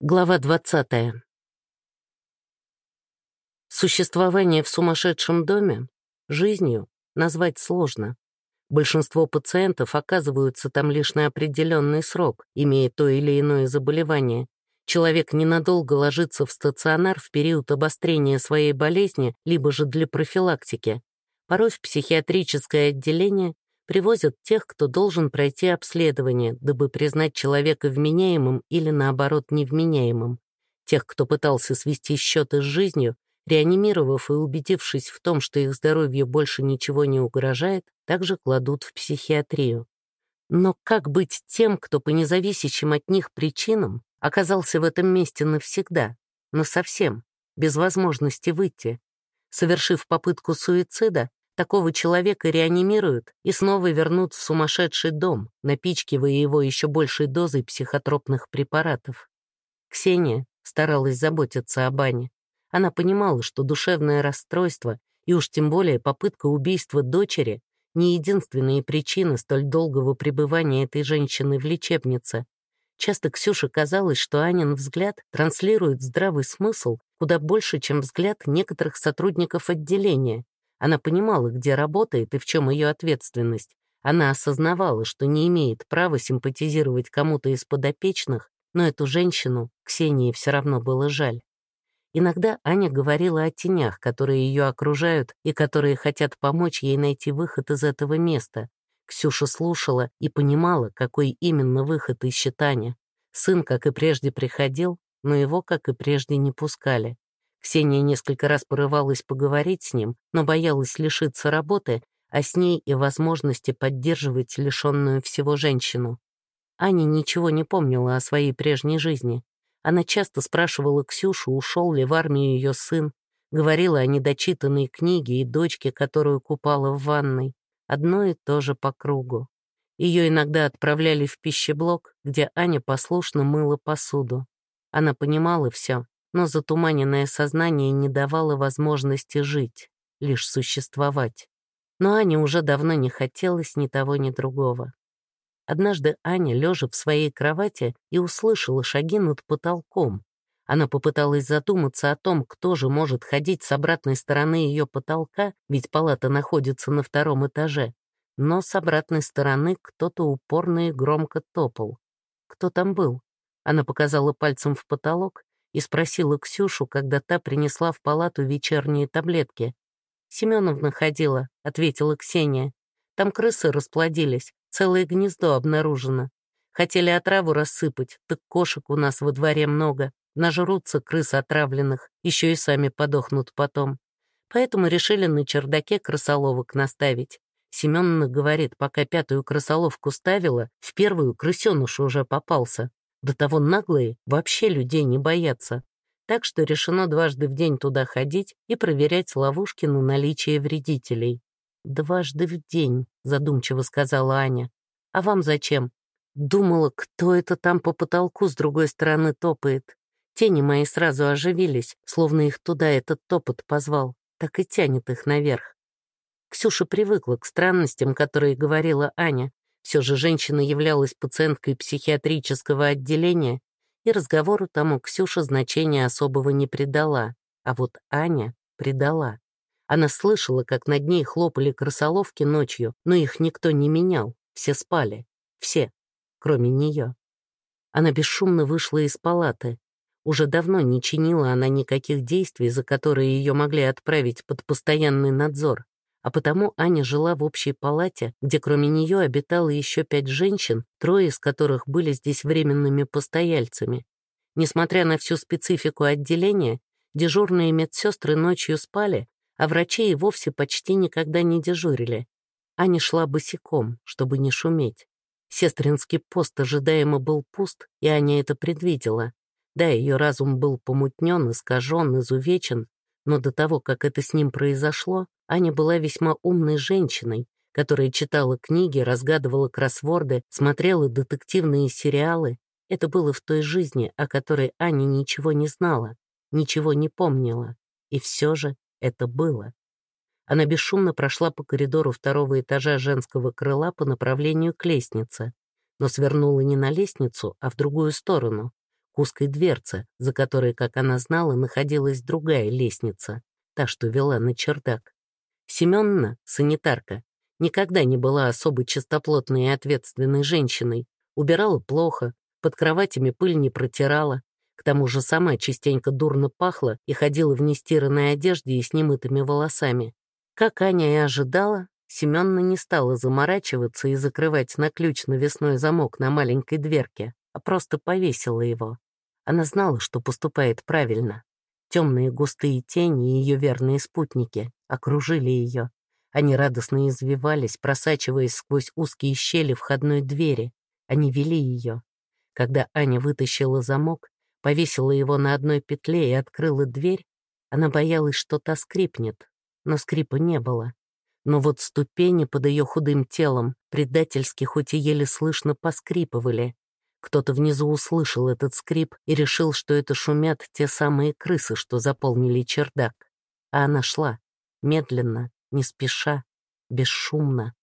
Глава 20. Существование в сумасшедшем доме жизнью назвать сложно. Большинство пациентов оказываются там лишь на определенный срок, имея то или иное заболевание. Человек ненадолго ложится в стационар в период обострения своей болезни, либо же для профилактики. Порой в психиатрическое отделение привозят тех, кто должен пройти обследование, дабы признать человека вменяемым или, наоборот, невменяемым. Тех, кто пытался свести счеты с жизнью, реанимировав и убедившись в том, что их здоровью больше ничего не угрожает, также кладут в психиатрию. Но как быть тем, кто по независящим от них причинам оказался в этом месте навсегда, но совсем, без возможности выйти? Совершив попытку суицида, Такого человека реанимируют и снова вернут в сумасшедший дом, напичкивая его еще большей дозой психотропных препаратов. Ксения старалась заботиться о Бане. Она понимала, что душевное расстройство и уж тем более попытка убийства дочери не единственные причины столь долгого пребывания этой женщины в лечебнице. Часто Ксюше казалось, что Анин взгляд транслирует здравый смысл куда больше, чем взгляд некоторых сотрудников отделения, она понимала, где работает и в чем ее ответственность. Она осознавала, что не имеет права симпатизировать кому-то из подопечных, но эту женщину Ксении все равно было жаль. Иногда Аня говорила о тенях, которые ее окружают и которые хотят помочь ей найти выход из этого места. Ксюша слушала и понимала, какой именно выход ищет Аня. Сын, как и прежде, приходил, но его, как и прежде, не пускали. Ксения несколько раз порывалась поговорить с ним, но боялась лишиться работы, а с ней и возможности поддерживать лишенную всего женщину. Аня ничего не помнила о своей прежней жизни. Она часто спрашивала Ксюшу, ушел ли в армию ее сын, говорила о недочитанной книге и дочке, которую купала в ванной. Одно и то же по кругу. Ее иногда отправляли в пищеблок, где Аня послушно мыла посуду. Она понимала все, но затуманенное сознание не давало возможности жить, лишь существовать. Но Ане уже давно не хотелось ни того, ни другого. Однажды Аня, лежа в своей кровати, и услышала шаги над потолком. Она попыталась задуматься о том, кто же может ходить с обратной стороны ее потолка, ведь палата находится на втором этаже. Но с обратной стороны кто-то упорно и громко топал. Кто там был? Она показала пальцем в потолок, и спросила Ксюшу, когда та принесла в палату вечерние таблетки. «Семеновна ходила», — ответила Ксения. «Там крысы расплодились, целое гнездо обнаружено. Хотели отраву рассыпать, так кошек у нас во дворе много. Нажрутся крыс отравленных, еще и сами подохнут потом. Поэтому решили на чердаке крысоловок наставить. Семеновна говорит, пока пятую крысоловку ставила, в первую крысеныш уже попался. До того наглые вообще людей не боятся. Так что решено дважды в день туда ходить и проверять ловушки на наличие вредителей. «Дважды в день», — задумчиво сказала Аня. «А вам зачем?» Думала, кто это там по потолку с другой стороны топает. Тени мои сразу оживились, словно их туда этот топот позвал. Так и тянет их наверх. Ксюша привыкла к странностям, которые говорила Аня, все же женщина являлась пациенткой психиатрического отделения, и разговору тому Ксюша значения особого не придала, а вот Аня придала. Она слышала, как над ней хлопали крысоловки ночью, но их никто не менял, все спали, все, кроме нее. Она бесшумно вышла из палаты. Уже давно не чинила она никаких действий, за которые ее могли отправить под постоянный надзор а потому Аня жила в общей палате, где кроме нее обитало еще пять женщин, трое из которых были здесь временными постояльцами. Несмотря на всю специфику отделения, дежурные медсестры ночью спали, а врачи и вовсе почти никогда не дежурили. Аня шла босиком, чтобы не шуметь. Сестринский пост ожидаемо был пуст, и Аня это предвидела. Да, ее разум был помутнен, искажен, изувечен, но до того, как это с ним произошло, Аня была весьма умной женщиной, которая читала книги, разгадывала кроссворды, смотрела детективные сериалы. Это было в той жизни, о которой Аня ничего не знала, ничего не помнила. И все же это было. Она бесшумно прошла по коридору второго этажа женского крыла по направлению к лестнице, но свернула не на лестницу, а в другую сторону, к узкой дверце, за которой, как она знала, находилась другая лестница, та, что вела на чердак. Семенна, санитарка, никогда не была особо чистоплотной и ответственной женщиной, убирала плохо, под кроватями пыль не протирала, к тому же сама частенько дурно пахла и ходила в нестиранной одежде и с немытыми волосами. Как Аня и ожидала, Семенна не стала заморачиваться и закрывать на ключ навесной замок на маленькой дверке, а просто повесила его. Она знала, что поступает правильно. Темные густые тени и ее верные спутники окружили ее. Они радостно извивались, просачиваясь сквозь узкие щели входной двери. Они вели ее. Когда Аня вытащила замок, повесила его на одной петле и открыла дверь, она боялась, что та скрипнет, но скрипа не было. Но вот ступени под ее худым телом предательски хоть и еле слышно поскрипывали. Кто-то внизу услышал этот скрип и решил, что это шумят те самые крысы, что заполнили чердак. А она шла, медленно, не спеша, бесшумно.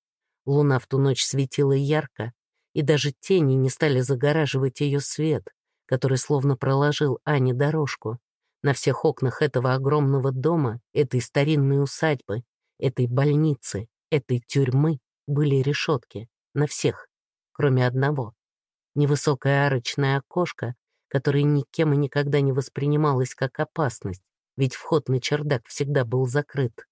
Луна в ту ночь светила ярко, и даже тени не стали загораживать ее свет, который словно проложил Ане дорожку. На всех окнах этого огромного дома, этой старинной усадьбы, этой больницы, этой тюрьмы были решетки. На всех, кроме одного. Невысокое арочное окошко, которое никем и никогда не воспринималось как опасность, ведь вход на чердак всегда был закрыт.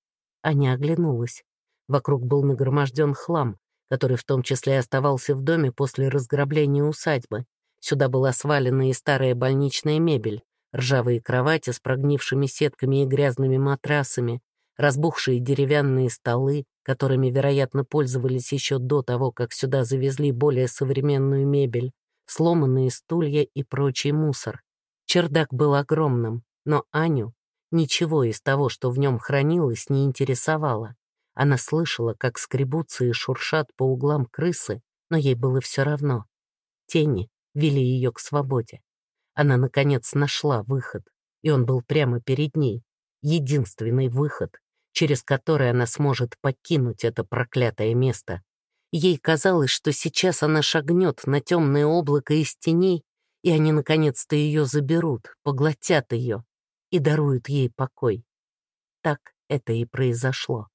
Аня оглянулась. Вокруг был нагроможден хлам, который в том числе оставался в доме после разграбления усадьбы. Сюда была свалена и старая больничная мебель, ржавые кровати с прогнившими сетками и грязными матрасами, разбухшие деревянные столы, которыми, вероятно, пользовались еще до того, как сюда завезли более современную мебель, сломанные стулья и прочий мусор. Чердак был огромным, но Аню ничего из того, что в нем хранилось, не интересовало. Она слышала, как скребутся и шуршат по углам крысы, но ей было все равно. Тени вели ее к свободе. Она, наконец, нашла выход, и он был прямо перед ней. Единственный выход, через который она сможет покинуть это проклятое место. Ей казалось, что сейчас она шагнет на темное облако из теней, и они наконец-то ее заберут, поглотят ее и даруют ей покой. Так это и произошло.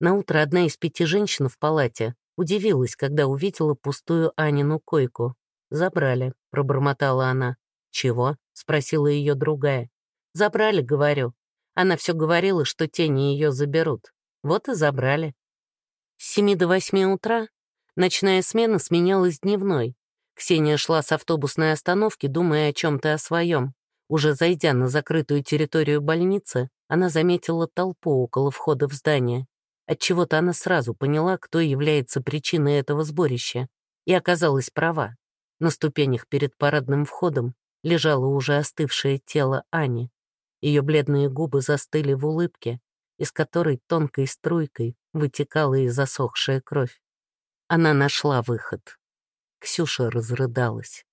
Наутро одна из пяти женщин в палате удивилась, когда увидела пустую Анину койку. «Забрали», — пробормотала она. «Чего?» — спросила ее другая. «Забрали, говорю. Она все говорила, что тени ее заберут. Вот и забрали. С семи до восьми утра ночная смена сменялась дневной. Ксения шла с автобусной остановки, думая о чем-то о своем. Уже зайдя на закрытую территорию больницы, она заметила толпу около входа в здание. Отчего-то она сразу поняла, кто является причиной этого сборища, и оказалась права. На ступенях перед парадным входом лежало уже остывшее тело Ани. Ее бледные губы застыли в улыбке, из которой тонкой струйкой вытекала и засохшая кровь. Она нашла выход. Ксюша разрыдалась.